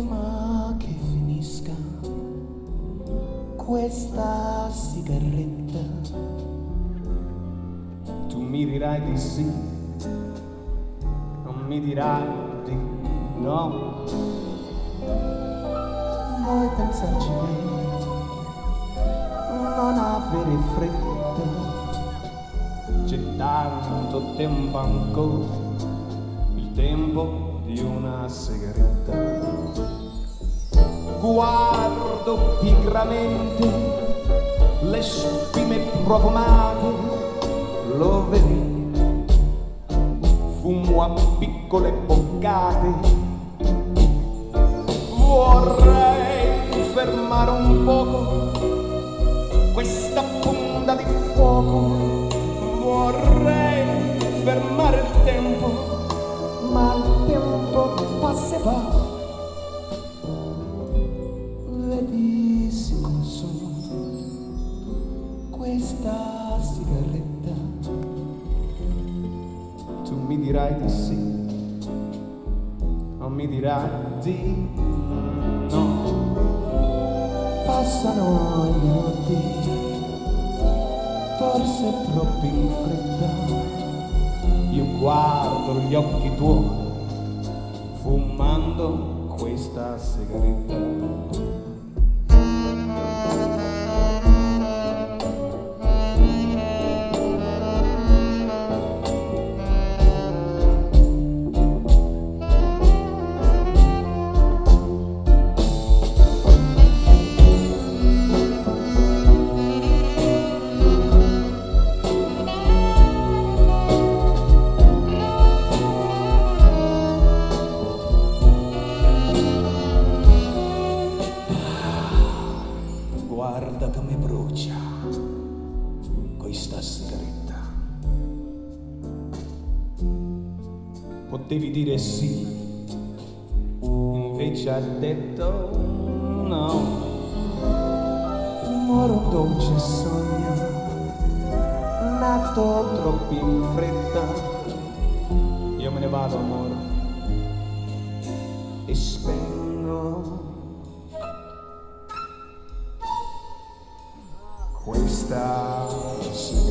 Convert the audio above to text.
prima che finisca questa sigaretta, tu mi dirai di sì, non mi dirai di no. Vuoi pensarci bene, non avere fretta, c'è tanto tempo ancora, il tempo di una sigaretta guardo pigramente le spine profumate, lo vedi, fumo a piccole boccate. Vorrei fermare un poco questa punta di fuoco, vorrei fermare il tempo, questa sigaretta. Tu mi dirai di sì, non mi dirai di no. Passano i minuti, forse troppo in fretta. Io guardo gli occhi tuoi, fumando questa sigaretta. Guarda come brucia questa sigaretta. Potevi dire sì, invece ha detto no. Muore un dolce sogno, nato troppo in fretta. Io me ne vado, amore, e spengo questa sigaretta.